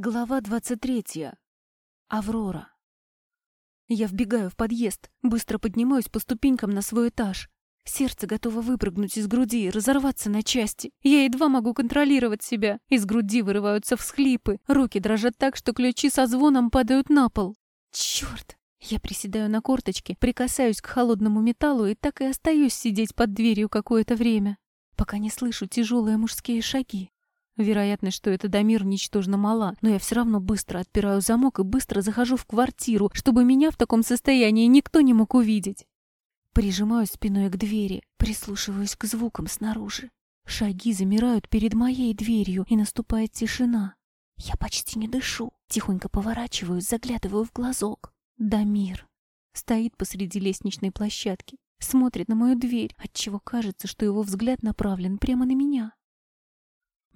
Глава 23. Аврора. Я вбегаю в подъезд, быстро поднимаюсь по ступенькам на свой этаж. Сердце готово выпрыгнуть из груди и разорваться на части. Я едва могу контролировать себя. Из груди вырываются всхлипы. Руки дрожат так, что ключи со звоном падают на пол. Черт! Я приседаю на корточки, прикасаюсь к холодному металлу и так и остаюсь сидеть под дверью какое-то время, пока не слышу тяжелые мужские шаги. Вероятность, что это Дамир, ничтожно мала, но я все равно быстро отпираю замок и быстро захожу в квартиру, чтобы меня в таком состоянии никто не мог увидеть. Прижимаюсь спиной к двери, прислушиваюсь к звукам снаружи. Шаги замирают перед моей дверью, и наступает тишина. Я почти не дышу, тихонько поворачиваюсь, заглядываю в глазок. Дамир стоит посреди лестничной площадки, смотрит на мою дверь, отчего кажется, что его взгляд направлен прямо на меня.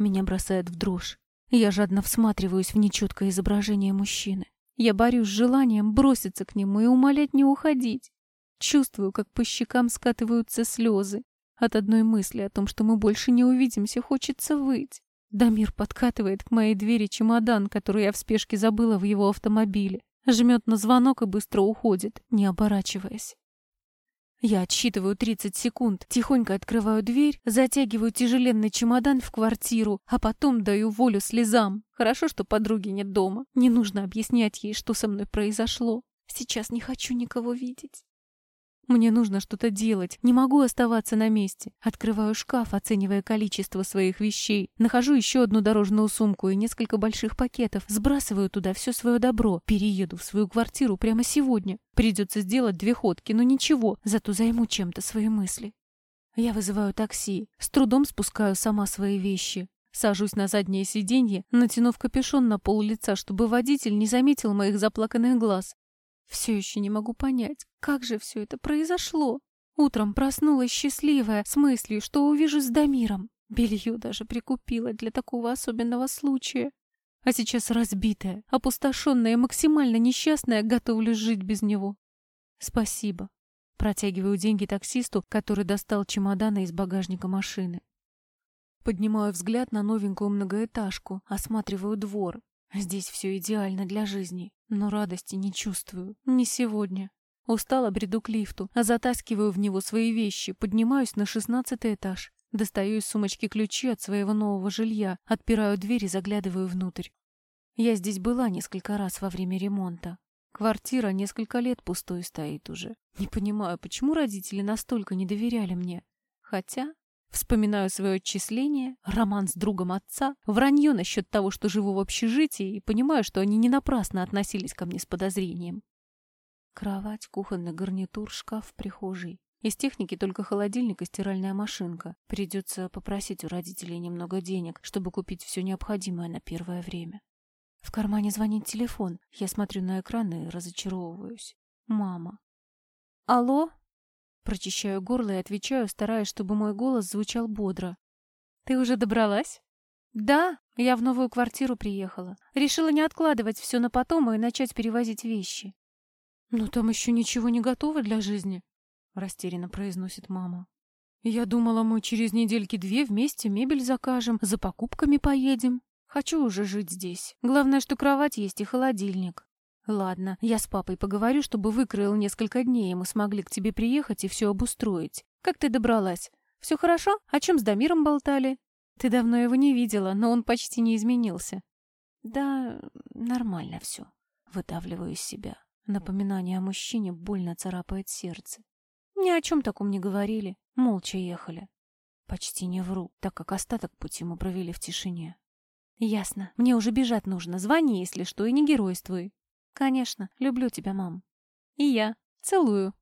Меня бросает в дрожь. Я жадно всматриваюсь в нечеткое изображение мужчины. Я борюсь с желанием броситься к нему и умолять не уходить. Чувствую, как по щекам скатываются слезы. От одной мысли о том, что мы больше не увидимся, хочется выть. Дамир подкатывает к моей двери чемодан, который я в спешке забыла в его автомобиле. Жмет на звонок и быстро уходит, не оборачиваясь. Я отсчитываю 30 секунд, тихонько открываю дверь, затягиваю тяжеленный чемодан в квартиру, а потом даю волю слезам. Хорошо, что подруги нет дома. Не нужно объяснять ей, что со мной произошло. Сейчас не хочу никого видеть. Мне нужно что-то делать, не могу оставаться на месте. Открываю шкаф, оценивая количество своих вещей. Нахожу еще одну дорожную сумку и несколько больших пакетов. Сбрасываю туда все свое добро. Перееду в свою квартиру прямо сегодня. Придется сделать две ходки, но ничего, зато займу чем-то свои мысли. Я вызываю такси, с трудом спускаю сама свои вещи. Сажусь на заднее сиденье, натянув капюшон на пол лица, чтобы водитель не заметил моих заплаканных глаз. Все еще не могу понять, как же все это произошло. Утром проснулась счастливая, с мыслью, что увижу с Дамиром. Белье даже прикупила для такого особенного случая. А сейчас разбитая, опустошенная и максимально несчастная, готовлюсь жить без него. Спасибо. Протягиваю деньги таксисту, который достал чемоданы из багажника машины. Поднимаю взгляд на новенькую многоэтажку, осматриваю двор. Здесь все идеально для жизни. Но радости не чувствую. Не сегодня. Устала, бреду к лифту, а затаскиваю в него свои вещи, поднимаюсь на шестнадцатый этаж. Достаю из сумочки ключи от своего нового жилья, отпираю дверь и заглядываю внутрь. Я здесь была несколько раз во время ремонта. Квартира несколько лет пустой стоит уже. Не понимаю, почему родители настолько не доверяли мне. Хотя Вспоминаю свое отчисление, роман с другом отца, вранье насчет того, что живу в общежитии, и понимаю, что они не напрасно относились ко мне с подозрением. Кровать, кухонный гарнитур, шкаф прихожей. Из техники только холодильник и стиральная машинка. Придется попросить у родителей немного денег, чтобы купить все необходимое на первое время. В кармане звонит телефон. Я смотрю на экран и разочаровываюсь. Мама. «Алло?» Прочищаю горло и отвечаю, стараясь, чтобы мой голос звучал бодро. «Ты уже добралась?» «Да, я в новую квартиру приехала. Решила не откладывать все на потом и начать перевозить вещи». «Но там еще ничего не готово для жизни», — растерянно произносит мама. «Я думала, мы через недельки-две вместе мебель закажем, за покупками поедем. Хочу уже жить здесь. Главное, что кровать есть и холодильник». Ладно, я с папой поговорю, чтобы выкроил несколько дней, и мы смогли к тебе приехать и все обустроить. Как ты добралась? Все хорошо? О чем с Дамиром болтали? Ты давно его не видела, но он почти не изменился. Да, нормально все. Выдавливаю из себя. Напоминание о мужчине больно царапает сердце. Ни о чем таком не говорили. Молча ехали. Почти не вру, так как остаток пути мы провели в тишине. Ясно. Мне уже бежать нужно. Звони, если что, и не геройствуй. «Конечно, люблю тебя, мам». «И я. Целую».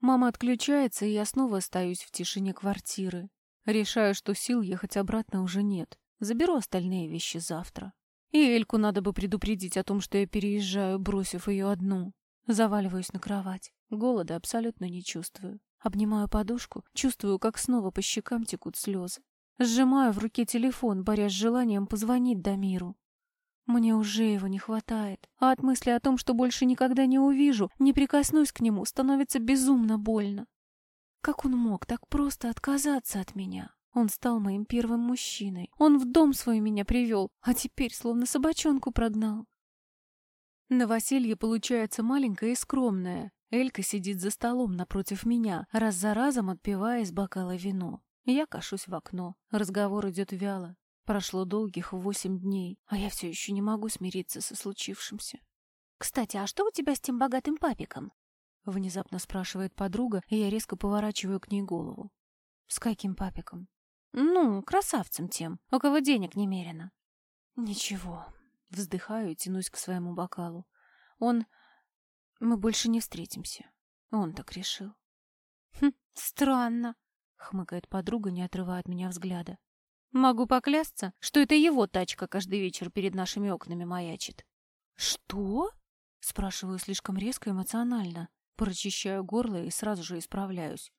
Мама отключается, и я снова остаюсь в тишине квартиры. Решаю, что сил ехать обратно уже нет. Заберу остальные вещи завтра. И Эльку надо бы предупредить о том, что я переезжаю, бросив ее одну. Заваливаюсь на кровать. Голода абсолютно не чувствую. Обнимаю подушку, чувствую, как снова по щекам текут слезы. Сжимаю в руке телефон, борясь с желанием позвонить Дамиру. Мне уже его не хватает, а от мысли о том, что больше никогда не увижу, не прикоснусь к нему, становится безумно больно. Как он мог так просто отказаться от меня? Он стал моим первым мужчиной. Он в дом свой меня привел, а теперь словно собачонку прогнал. Новоселье получается маленькое и скромное. Элька сидит за столом напротив меня, раз за разом отпивая из бокала вино. Я кашусь в окно. Разговор идет вяло. Прошло долгих восемь дней, а я все еще не могу смириться со случившимся. «Кстати, а что у тебя с тем богатым папиком?» Внезапно спрашивает подруга, и я резко поворачиваю к ней голову. «С каким папиком?» «Ну, красавцем тем, у кого денег немерено». «Ничего». Вздыхаю и тянусь к своему бокалу. Он... Мы больше не встретимся. Он так решил. «Хм, странно», — хмыкает подруга, не отрывая от меня взгляда. «Могу поклясться, что это его тачка каждый вечер перед нашими окнами маячит». «Что?» — спрашиваю слишком резко эмоционально. Прочищаю горло и сразу же исправляюсь.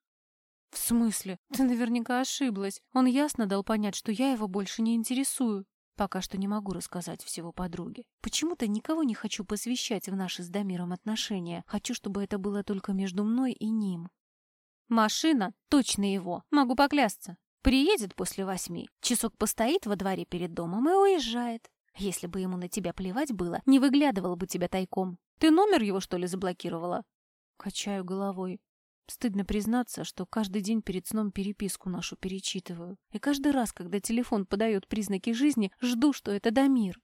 «В смысле? Ты наверняка ошиблась. Он ясно дал понять, что я его больше не интересую. Пока что не могу рассказать всего подруге. Почему-то никого не хочу посвящать в наши с Дамиром отношения. Хочу, чтобы это было только между мной и ним. Машина точно его, могу поклясться. Приедет после восьми, часок постоит во дворе перед домом и уезжает. Если бы ему на тебя плевать было, не выглядывал бы тебя тайком. Ты номер его, что ли, заблокировала? Качаю головой. Стыдно признаться, что каждый день перед сном переписку нашу перечитываю. И каждый раз, когда телефон подает признаки жизни, жду, что это Дамир.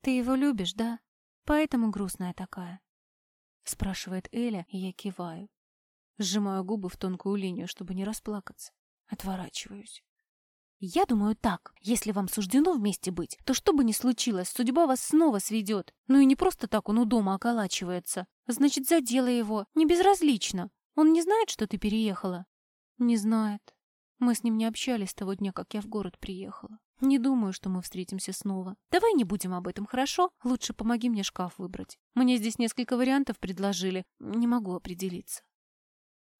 «Ты его любишь, да? Поэтому грустная такая?» Спрашивает Эля, и я киваю. Сжимаю губы в тонкую линию, чтобы не расплакаться. Отворачиваюсь. Я думаю так. Если вам суждено вместе быть, то что бы ни случилось, судьба вас снова сведет. Ну и не просто так он у дома околачивается. Значит, заделай его. Не безразлично. Он не знает, что ты переехала? Не знает. Мы с ним не общались с того дня, как я в город приехала. Не думаю, что мы встретимся снова. Давай не будем об этом, хорошо? Лучше помоги мне шкаф выбрать. Мне здесь несколько вариантов предложили. Не могу определиться.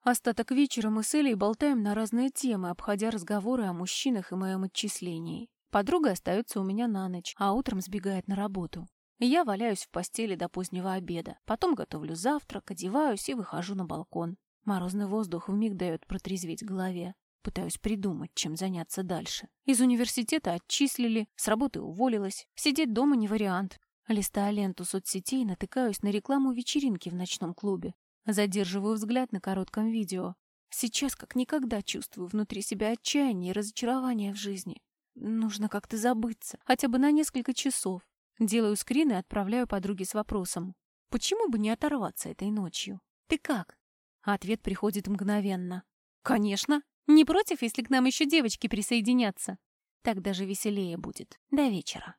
Остаток вечера мы с Элей болтаем на разные темы, обходя разговоры о мужчинах и моем отчислении. Подруга остается у меня на ночь, а утром сбегает на работу. Я валяюсь в постели до позднего обеда. Потом готовлю завтрак, одеваюсь и выхожу на балкон. Морозный воздух вмиг дает протрезветь голове. Пытаюсь придумать, чем заняться дальше. Из университета отчислили, с работы уволилась. Сидеть дома не вариант. Листая ленту соцсетей, натыкаюсь на рекламу вечеринки в ночном клубе. Задерживаю взгляд на коротком видео. Сейчас как никогда чувствую внутри себя отчаяние и разочарование в жизни. Нужно как-то забыться, хотя бы на несколько часов. Делаю скрин и отправляю подруге с вопросом. Почему бы не оторваться этой ночью? Ты как? ответ приходит мгновенно. Конечно. Не против, если к нам еще девочки присоединятся? Так даже веселее будет. До вечера.